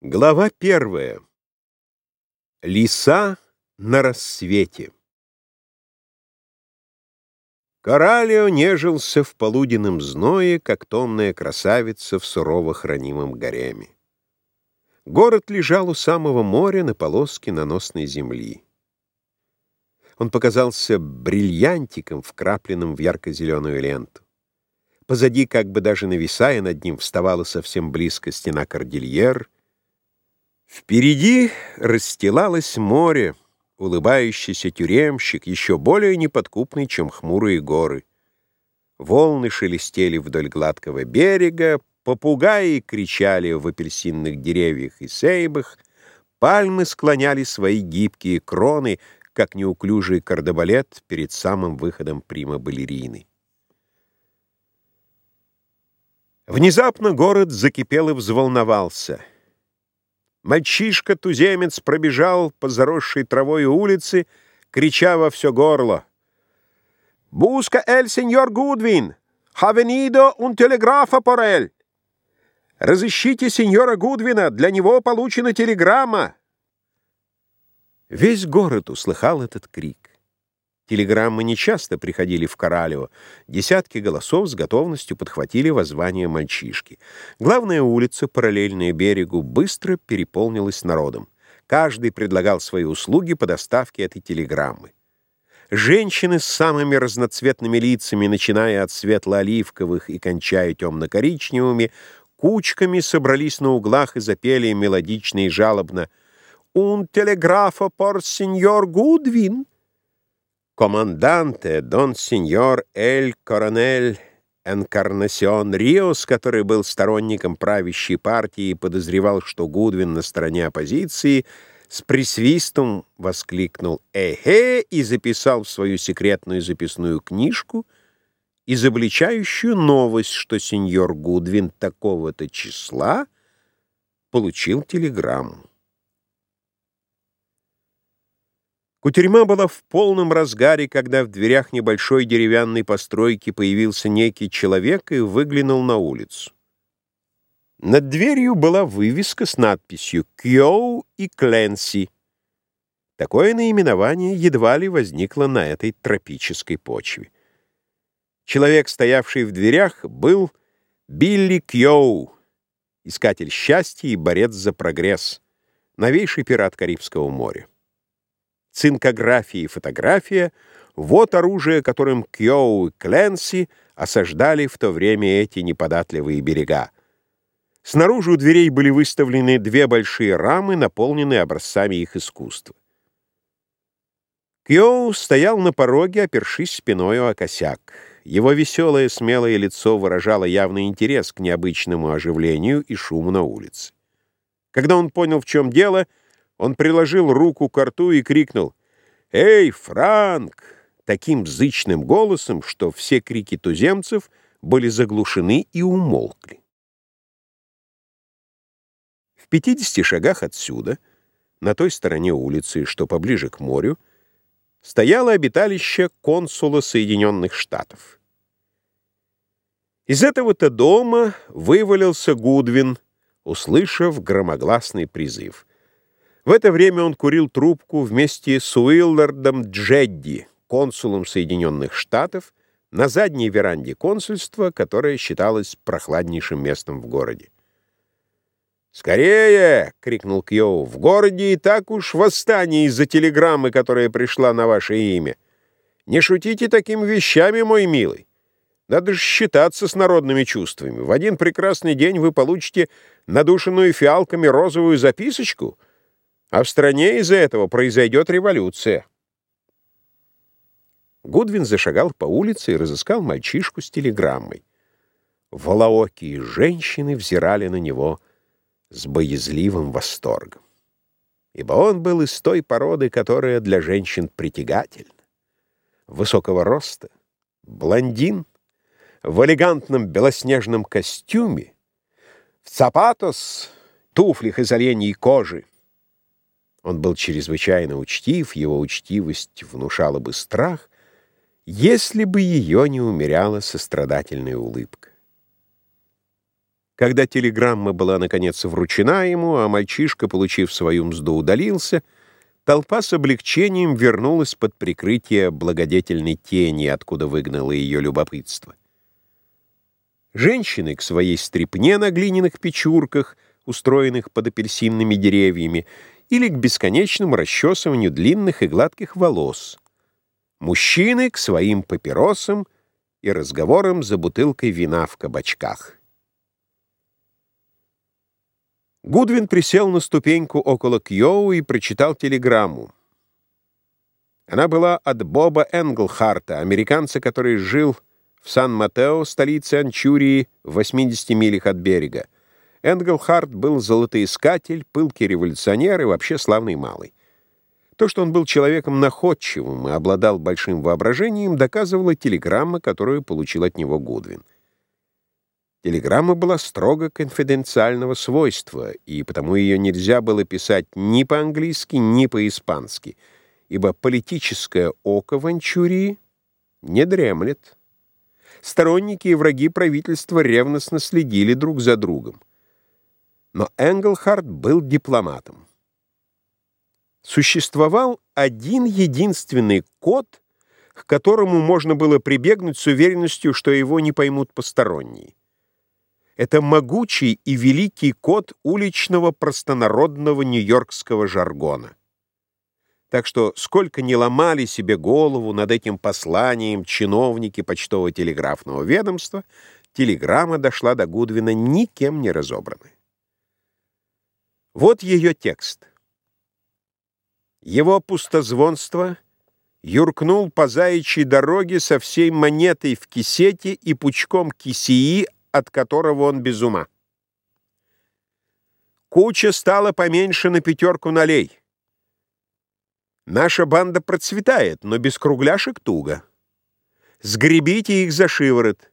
Глава первая. Лиса на рассвете. Коралио нежился в полуденном зное, как томная красавица в сурово хранимом гареме. Город лежал у самого моря на полоске наносной земли. Он показался бриллиантиком, вкрапленным в ярко-зеленую ленту. Позади, как бы даже нависая над ним, вставала совсем близко стена кордильер — Впереди расстилалось море, улыбающийся тюремщик, еще более неподкупный, чем хмурые горы. Волны шелестели вдоль гладкого берега, попугаи кричали в апельсинных деревьях и сейбах, пальмы склоняли свои гибкие кроны, как неуклюжий кардебалет перед самым выходом прима-балерины. Внезапно город закипел и взволновался — Мальчишка-туземец пробежал по заросшей травой улице, крича во все горло. «Буска эль сеньор Гудвин! Хавенидо un телеграфа él!» «Разыщите сеньора Гудвина! Для него получена телеграмма!» Весь город услыхал этот крик. Телеграммы нечасто приходили в Коралево. Десятки голосов с готовностью подхватили воззвание мальчишки. Главная улица, параллельная берегу, быстро переполнилась народом. Каждый предлагал свои услуги по доставке этой телеграммы. Женщины с самыми разноцветными лицами, начиная от светло-оливковых и кончая темно-коричневыми, кучками собрались на углах и запели мелодично и жалобно «Un телеграфа por сеньор Гудвин!» Команданте, дон сеньор Эль Коронель Энкарнасион Риос, который был сторонником правящей партии и подозревал, что Гудвин на стороне оппозиции, с присвистом воскликнул «Эхе» и записал в свою секретную записную книжку изобличающую новость, что сеньор Гудвин такого-то числа получил телеграмму. Кутерьма была в полном разгаре, когда в дверях небольшой деревянной постройки появился некий человек и выглянул на улицу. Над дверью была вывеска с надписью «Кьоу и Кленси». Такое наименование едва ли возникло на этой тропической почве. Человек, стоявший в дверях, был Билли Кьоу, искатель счастья и борец за прогресс, новейший пират Карибского моря цинкография и фотография — вот оружие, которым Кьоу и Кленси осаждали в то время эти неподатливые берега. Снаружи у дверей были выставлены две большие рамы, наполненные образцами их искусства. Кьоу стоял на пороге, опершись спиною о косяк. Его веселое, смелое лицо выражало явный интерес к необычному оживлению и шуму на улице. Когда он понял, в чем дело — он приложил руку к рту и крикнул «Эй, Франк!» таким зычным голосом, что все крики туземцев были заглушены и умолкли. В пятидесяти шагах отсюда, на той стороне улицы, что поближе к морю, стояло обиталище консула Соединенных Штатов. Из этого-то дома вывалился Гудвин, услышав громогласный призыв. В это время он курил трубку вместе с Уиллардом Джедди, консулом Соединенных Штатов, на задней веранде консульства, которое считалось прохладнейшим местом в городе. «Скорее!» — крикнул Кьоу. «В городе и так уж восстание из-за телеграммы, которая пришла на ваше имя. Не шутите такими вещами, мой милый. Надо же считаться с народными чувствами. В один прекрасный день вы получите надушенную фиалками розовую записочку — а в стране из-за этого произойдет революция. Гудвин зашагал по улице и разыскал мальчишку с телеграммой. Волоокие женщины взирали на него с боязливым восторгом. Ибо он был из той породы, которая для женщин притягательна. Высокого роста, блондин, в элегантном белоснежном костюме, в цапатос, туфлях из оленьей кожи, он был чрезвычайно учтив, его учтивость внушала бы страх, если бы ее не умеряла сострадательная улыбка. Когда телеграмма была, наконец, вручена ему, а мальчишка, получив свою мзду, удалился, толпа с облегчением вернулась под прикрытие благодетельной тени, откуда выгнало ее любопытство. Женщины к своей стрипне на глиняных печурках, устроенных под апельсинными деревьями, или к бесконечному расчесыванию длинных и гладких волос. Мужчины к своим папиросам и разговорам за бутылкой вина в кабачках. Гудвин присел на ступеньку около Кьоу и прочитал телеграмму. Она была от Боба Энглхарта, американца, который жил в Сан-Матео, столице Анчурии, в 80 милях от берега. Энглхарт был золотоискатель, пылкий революционер и вообще славный малый. То, что он был человеком находчивым и обладал большим воображением, доказывала телеграмма, которую получил от него Гудвин. Телеграмма была строго конфиденциального свойства, и потому ее нельзя было писать ни по-английски, ни по-испански, ибо политическое око в Анчурии не дремлет. Сторонники и враги правительства ревностно следили друг за другом. Но Энглхард был дипломатом. Существовал один единственный код, к которому можно было прибегнуть с уверенностью, что его не поймут посторонние. Это могучий и великий код уличного простонародного нью-йоркского жаргона. Так что сколько не ломали себе голову над этим посланием чиновники почтово-телеграфного ведомства, телеграмма дошла до Гудвина никем не разобранной. Вот ее текст. Его пустозвонство юркнул по заячьей дороге со всей монетой в кисете и пучком кисеи, от которого он без ума. Куча стала поменьше на пятерку налей. Наша банда процветает, но без кругляшек туго. Сгребите их за шиворот.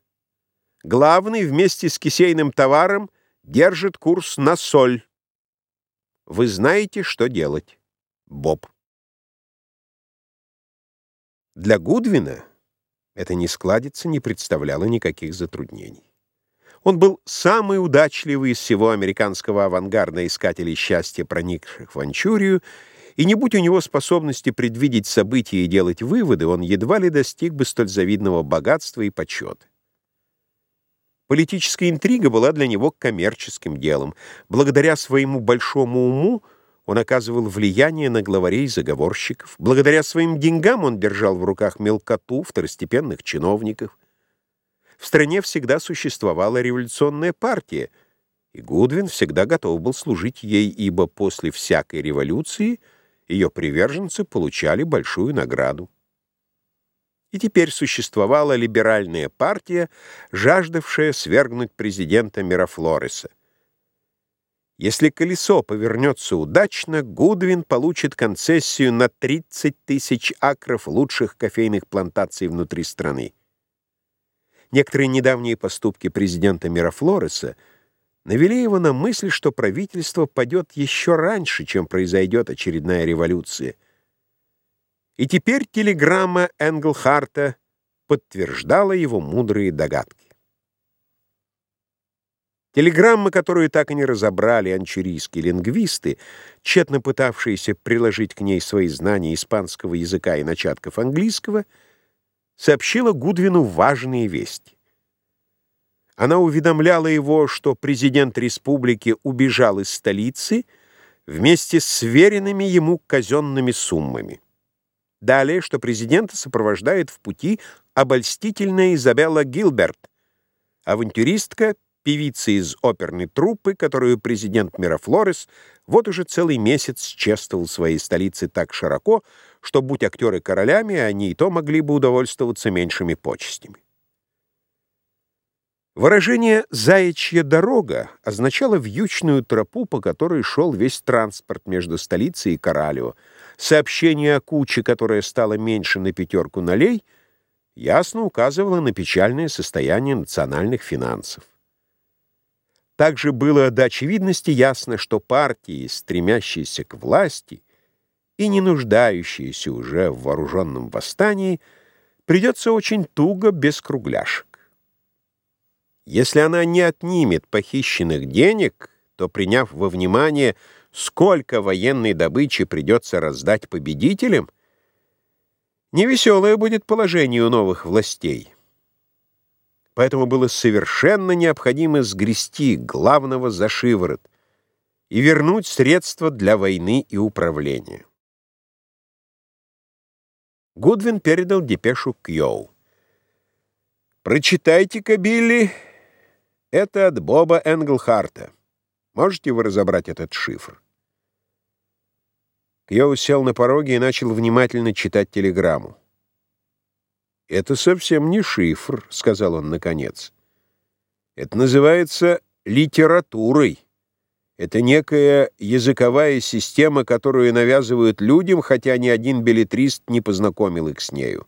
Главный вместе с кисейным товаром держит курс на соль. Вы знаете, что делать. Боб. Для Гудвина это нескладица не представляло никаких затруднений. Он был самый удачливый из всего американского авангарда искателей счастья, проникших в Анчурию, и не будь у него способности предвидеть события и делать выводы, он едва ли достиг бы столь завидного богатства и почета. Политическая интрига была для него коммерческим делом. Благодаря своему большому уму он оказывал влияние на главарей заговорщиков. Благодаря своим деньгам он держал в руках мелкоту второстепенных чиновников. В стране всегда существовала революционная партия, и Гудвин всегда готов был служить ей, ибо после всякой революции ее приверженцы получали большую награду. И теперь существовала либеральная партия, жаждавшая свергнуть президента Мирафлореса. Если колесо повернется удачно, Гудвин получит концессию на 30 тысяч акров лучших кофейных плантаций внутри страны. Некоторые недавние поступки президента Мирафлореса навели его на мысль, что правительство падет еще раньше, чем произойдет очередная революция — и теперь телеграмма Энглхарта подтверждала его мудрые догадки. Телеграмма, которую так и не разобрали анчурийские лингвисты, тщетно пытавшиеся приложить к ней свои знания испанского языка и начатков английского, сообщила Гудвину важные вести. Она уведомляла его, что президент республики убежал из столицы вместе с сверенными ему казенными суммами. Далее, что президента сопровождает в пути обольстительная Изабелла Гилберт, авантюристка, певица из оперной труппы, которую президент Мирафлорес вот уже целый месяц чествовал своей столице так широко, что, будь актеры королями, они и то могли бы удовольствоваться меньшими почестями. Выражение «заячья дорога» означало вьючную тропу, по которой шел весь транспорт между столицей и Коралио, Сообщение о куче, которая стала меньше на пятерку налей, ясно указывало на печальное состояние национальных финансов. Также было до очевидности ясно, что партии, стремящиеся к власти и не нуждающиеся уже в вооруженном восстании, придется очень туго без кругляшек. Если она не отнимет похищенных денег, то, приняв во внимание, сколько военной добычи придется раздать победителям, невеселое будет положение у новых властей. Поэтому было совершенно необходимо сгрести главного за шиворот и вернуть средства для войны и управления. Гудвин передал депешу Кьоу. «Прочитайте-ка, это от Боба Энглхарта. Можете вы разобрать этот шифр?» Кьоу сел на пороге и начал внимательно читать телеграмму. «Это совсем не шифр», — сказал он наконец. «Это называется литературой. Это некая языковая система, которую навязывают людям, хотя ни один билетрист не познакомил их с нею.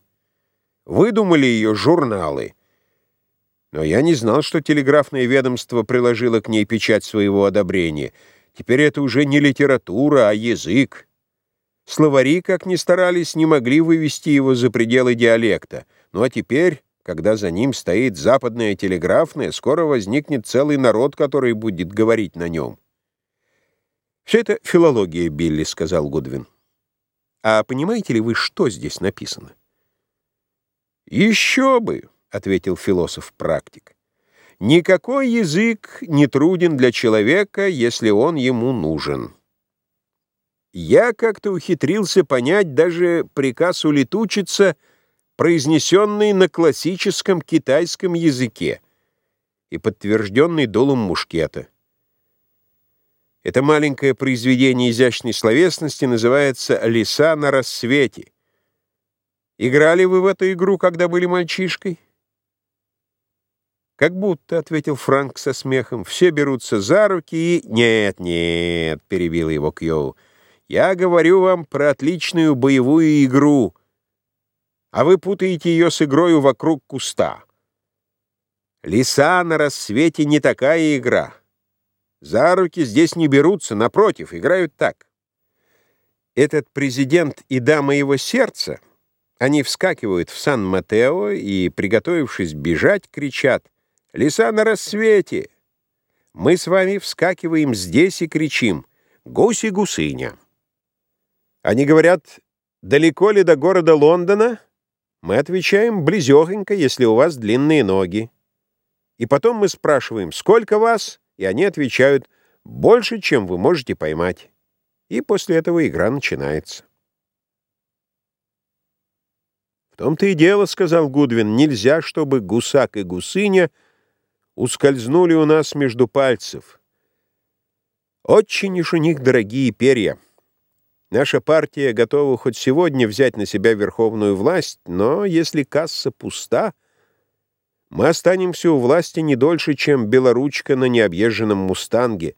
Выдумали ее журналы. Но я не знал, что телеграфное ведомство приложило к ней печать своего одобрения. Теперь это уже не литература, а язык. Словари, как ни старались, не могли вывести его за пределы диалекта. Ну а теперь, когда за ним стоит западное телеграфное, скоро возникнет целый народ, который будет говорить на нем. «Все это филология, Билли», — сказал Гудвин. «А понимаете ли вы, что здесь написано?» «Еще бы», — ответил философ-практик. «Никакой язык не труден для человека, если он ему нужен». Я как-то ухитрился понять даже приказ улетучиться, произнесенный на классическом китайском языке и подтвержденный долом мушкета. Это маленькое произведение изящной словесности называется «Лиса на рассвете». Играли вы в эту игру, когда были мальчишкой? «Как будто», — ответил Франк со смехом, — «все берутся за руки и...» «Нет, нет», — перебил его Кьоу, — я говорю вам про отличную боевую игру, а вы путаете ее с игрою вокруг куста. Лиса на рассвете не такая игра. За руки здесь не берутся, напротив, играют так. Этот президент и дама его сердца, они вскакивают в Сан-Матео и, приготовившись бежать, кричат «Лиса на рассвете!» Мы с вами вскакиваем здесь и кричим «Гуси-гусыня!» Они говорят, далеко ли до города Лондона? Мы отвечаем, близехонько, если у вас длинные ноги. И потом мы спрашиваем, сколько вас? И они отвечают, больше, чем вы можете поймать. И после этого игра начинается. «В том-то и дело, — сказал Гудвин, — нельзя, чтобы гусак и гусыня ускользнули у нас между пальцев. Очень уж у них дорогие перья». Наша партия готова хоть сегодня взять на себя верховную власть, но если касса пуста, мы останемся у власти не дольше, чем белоручка на необъезженном «Мустанге».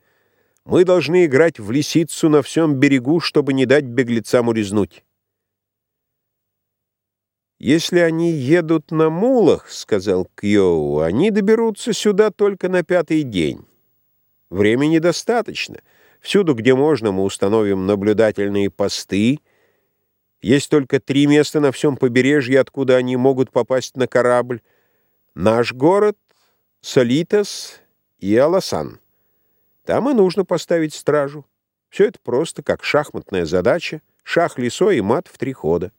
Мы должны играть в лисицу на всем берегу, чтобы не дать беглецам урезнуть. «Если они едут на мулах, — сказал Кьоу, — они доберутся сюда только на пятый день. Времени достаточно». Всюду, где можно, мы установим наблюдательные посты. Есть только три места на всем побережье, откуда они могут попасть на корабль. Наш город, Солитас и Аласан. Там и нужно поставить стражу. Все это просто как шахматная задача. Шах лесой и мат в три хода.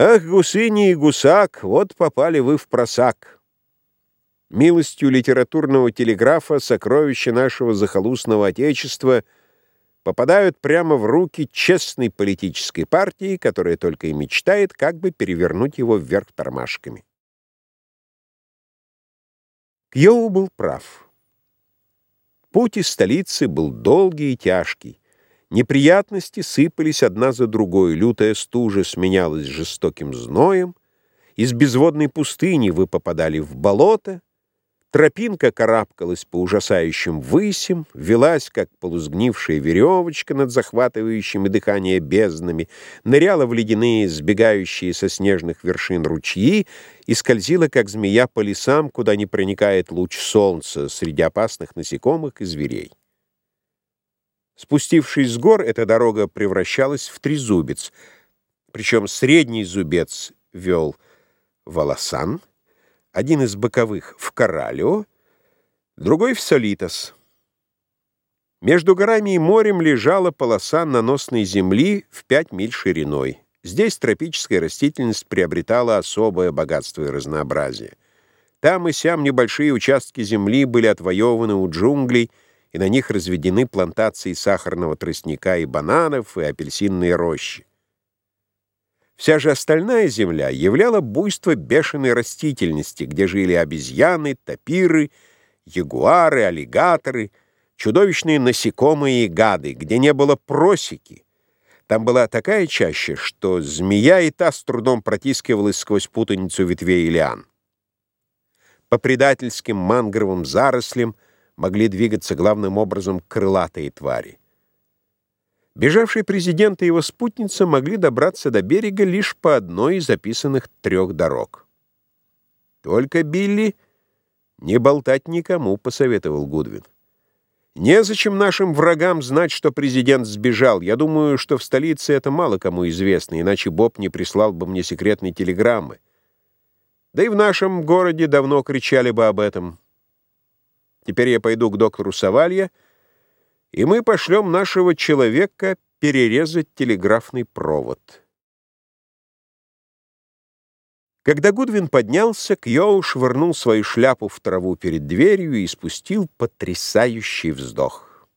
Ах, гусыни и гусак, вот попали вы в просак. Милостью литературного телеграфа сокровища нашего захолустного Отечества попадают прямо в руки честной политической партии, которая только и мечтает, как бы перевернуть его вверх тормашками. Кьоу был прав. Путь из столицы был долгий и тяжкий. Неприятности сыпались одна за другой, лютая стужа сменялась жестоким зноем, из безводной пустыни вы попадали в болото, Тропинка карабкалась по ужасающим высям, велась, как полузгнившая веревочка над захватывающими дыхание безднами, ныряла в ледяные, сбегающие со снежных вершин ручьи и скользила, как змея, по лесам, куда не проникает луч солнца среди опасных насекомых и зверей. Спустившись с гор, эта дорога превращалась в трезубец, причем средний зубец вел в Аласан, один из боковых в Коралио, другой в Солитос. Между горами и морем лежала полоса наносной земли в 5 миль шириной. Здесь тропическая растительность приобретала особое богатство и разнообразие. Там и сям небольшие участки земли были отвоеваны у джунглей, и на них разведены плантации сахарного тростника и бананов, и апельсинные рощи. Вся же остальная земля являла буйство бешеной растительности, где жили обезьяны, тапиры, ягуары, аллигаторы, чудовищные насекомые и гады, где не было просеки. Там была такая чаща, что змея и та с трудом протискивалась сквозь путаницу ветвей и лиан. По предательским мангровым зарослям могли двигаться главным образом крылатые твари. Бежавший президент и его спутница могли добраться до берега лишь по одной из записанных трех дорог. «Только, Билли, не болтать никому», — посоветовал Гудвин. «Незачем нашим врагам знать, что президент сбежал. Я думаю, что в столице это мало кому известно, иначе Боб не прислал бы мне секретной телеграммы. Да и в нашем городе давно кричали бы об этом. Теперь я пойду к доктору Савалья, и мы пошлем нашего человека перерезать телеграфный провод. Когда Гудвин поднялся, Кьоу швырнул свою шляпу в траву перед дверью и спустил потрясающий вздох.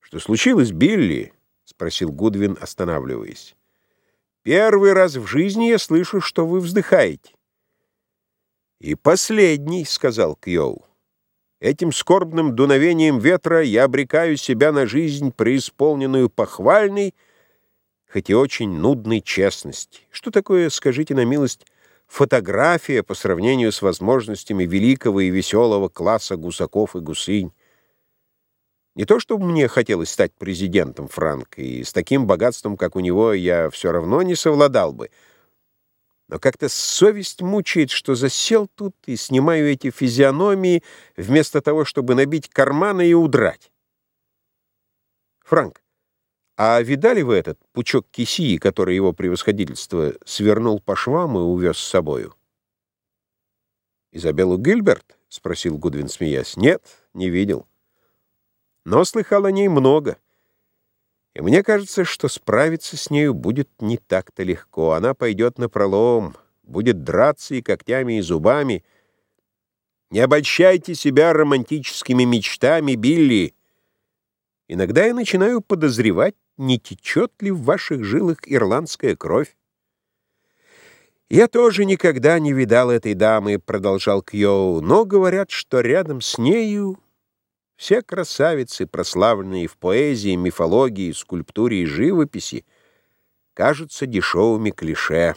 «Что случилось, Билли?» — спросил Гудвин, останавливаясь. Первый раз в жизни я слышу, что вы вздыхаете. И последний, — сказал Кьоу. Этим скорбным дуновением ветра я обрекаю себя на жизнь, преисполненную похвальной, хоть и очень нудной честности. Что такое, скажите на милость, фотография по сравнению с возможностями великого и веселого класса гусаков и гусынь? Не то, чтобы мне хотелось стать президентом Франка, и с таким богатством, как у него, я все равно не совладал бы. Но как-то совесть мучает, что засел тут и снимаю эти физиономии, вместо того, чтобы набить карманы и удрать. Франк, а видали вы этот пучок кисии, который его превосходительство свернул по швам и увез с собою? «Изабеллу Гильберт?» — спросил Гудвин, смеясь. «Нет, не видел» но слыхал о ней много. И мне кажется, что справиться с нею будет не так-то легко. Она пойдет на пролом, будет драться и когтями, и зубами. Не обольщайте себя романтическими мечтами, Билли. Иногда я начинаю подозревать, не течет ли в ваших жилах ирландская кровь. «Я тоже никогда не видал этой дамы», — продолжал Кьоу, «но говорят, что рядом с нею все красавицы, прославленные в поэзии, мифологии, скульптуре и живописи, кажутся дешевыми клише.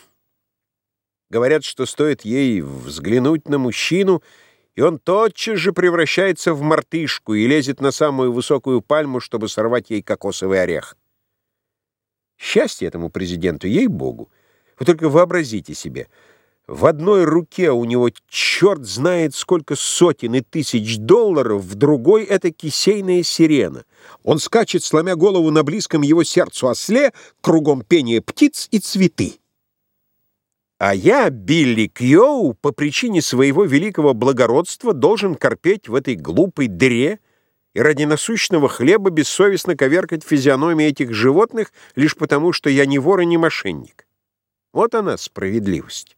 Говорят, что стоит ей взглянуть на мужчину, и он тотчас же превращается в мартышку и лезет на самую высокую пальму, чтобы сорвать ей кокосовый орех. Счастье этому президенту, ей-богу. Вы только вообразите себе — в одной руке у него черт знает сколько сотен и тысяч долларов, в другой — это кисейная сирена. Он скачет, сломя голову на близком его сердцу осле, кругом пение птиц и цветы. А я, Билли Кьоу, по причине своего великого благородства должен корпеть в этой глупой дыре и ради насущного хлеба бессовестно коверкать физиономии этих животных лишь потому, что я не вор и не мошенник. Вот она, справедливость.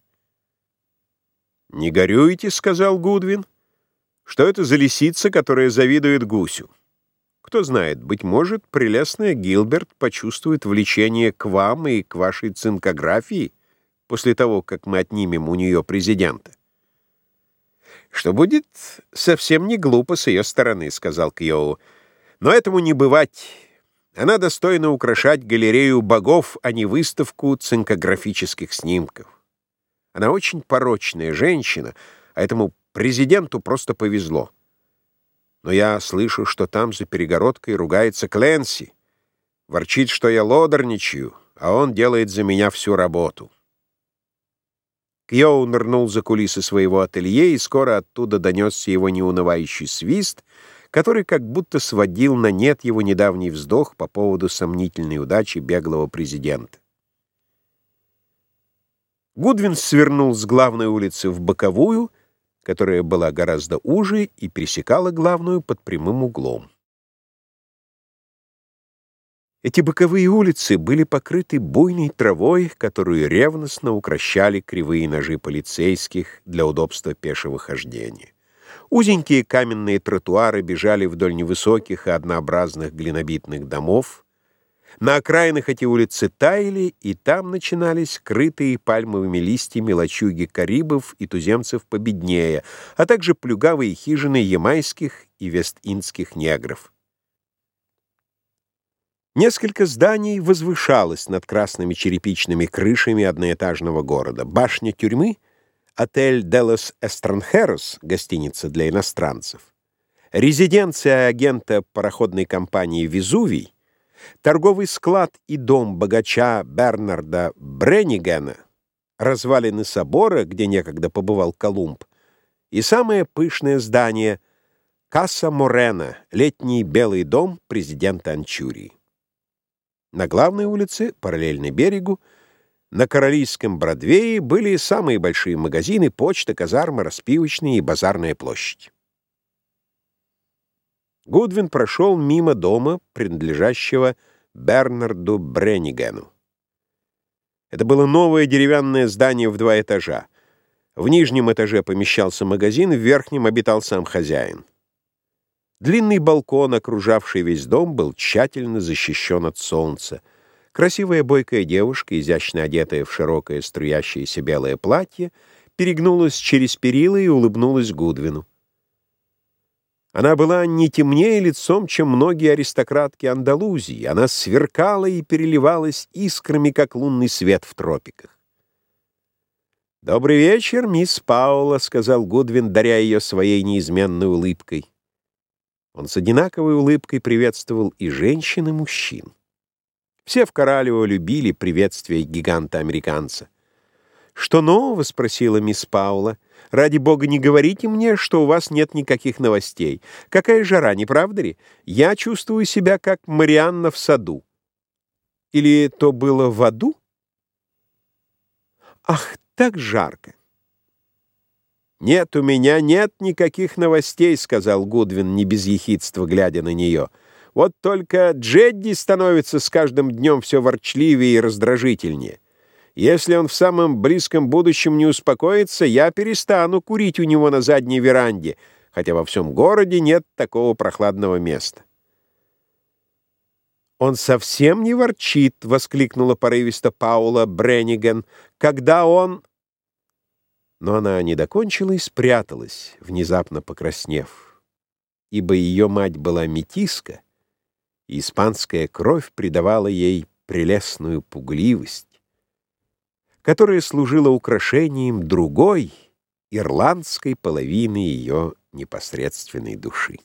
«Не горюйте», — сказал Гудвин. «Что это за лисица, которая завидует гусю? Кто знает, быть может, прелестная Гилберт почувствует влечение к вам и к вашей цинкографии после того, как мы отнимем у нее президента». «Что будет совсем не глупо с ее стороны», — сказал Кьоу. «Но этому не бывать. Она достойна украшать галерею богов, а не выставку цинкографических снимков». Она очень порочная женщина, а этому президенту просто повезло. Но я слышу, что там за перегородкой ругается Кленси. Ворчит, что я лодорничаю, а он делает за меня всю работу. Кьоу нырнул за кулисы своего ателье, и скоро оттуда донесся его неунывающий свист, который как будто сводил на нет его недавний вздох по поводу сомнительной удачи беглого президента. Гудвин свернул с главной улицы в боковую, которая была гораздо уже и пересекала главную под прямым углом. Эти боковые улицы были покрыты буйной травой, которую ревностно укращали кривые ножи полицейских для удобства пешего хождения. Узенькие каменные тротуары бежали вдоль невысоких и однообразных глинобитных домов. На окраинах эти улицы таяли, и там начинались крытые пальмовыми листьями лачуги карибов и туземцев победнее, а также плюгавые хижины ямайских и вест-индских негров. Несколько зданий возвышалось над красными черепичными крышами одноэтажного города. Башня тюрьмы, отель «Делос Эстранхерос», гостиница для иностранцев, резиденция агента пароходной компании «Везувий», торговый склад и дом богача Бернарда Бреннигена, развалины собора, где некогда побывал Колумб, и самое пышное здание — Касса Морена, летний белый дом президента Анчурии. На главной улице, параллельно берегу, на Каролийском Бродвее были самые большие магазины, почта, казармы, распивочные и базарная площадь. Гудвин прошел мимо дома, принадлежащего Бернарду Бреннигену. Это было новое деревянное здание в два этажа. В нижнем этаже помещался магазин, в верхнем обитал сам хозяин. Длинный балкон, окружавший весь дом, был тщательно защищен от солнца. Красивая бойкая девушка, изящно одетая в широкое струящееся белое платье, перегнулась через перила и улыбнулась Гудвину. Она была не темнее лицом, чем многие аристократки Андалузии. Она сверкала и переливалась искрами, как лунный свет в тропиках. «Добрый вечер, мисс Паула», — сказал Гудвин, даря ее своей неизменной улыбкой. Он с одинаковой улыбкой приветствовал и женщин, и мужчин. Все в Коралево любили приветствие гиганта-американца. «Что нового?» — спросила мисс Паула. «Ради бога, не говорите мне, что у вас нет никаких новостей. Какая жара, не правда ли? Я чувствую себя как Марианна в саду». Или то было в аду? Ах, так жарко! «Нет, у меня нет никаких новостей», — сказал Гудвин, не без ехидства, глядя на нее. «Вот только Джедди становится с каждым днем все ворчливее и раздражительнее. Если он в самом близком будущем не успокоится, я перестану курить у него на задней веранде, хотя во всем городе нет такого прохладного места». «Он совсем не ворчит!» — воскликнула порывисто Паула Бренниган. «Когда он...» Но она не докончила и спряталась, внезапно покраснев, ибо ее мать была метиска, и испанская кровь придавала ей прелестную пугливость, которая служила украшением другой, ирландской половины ее непосредственной души.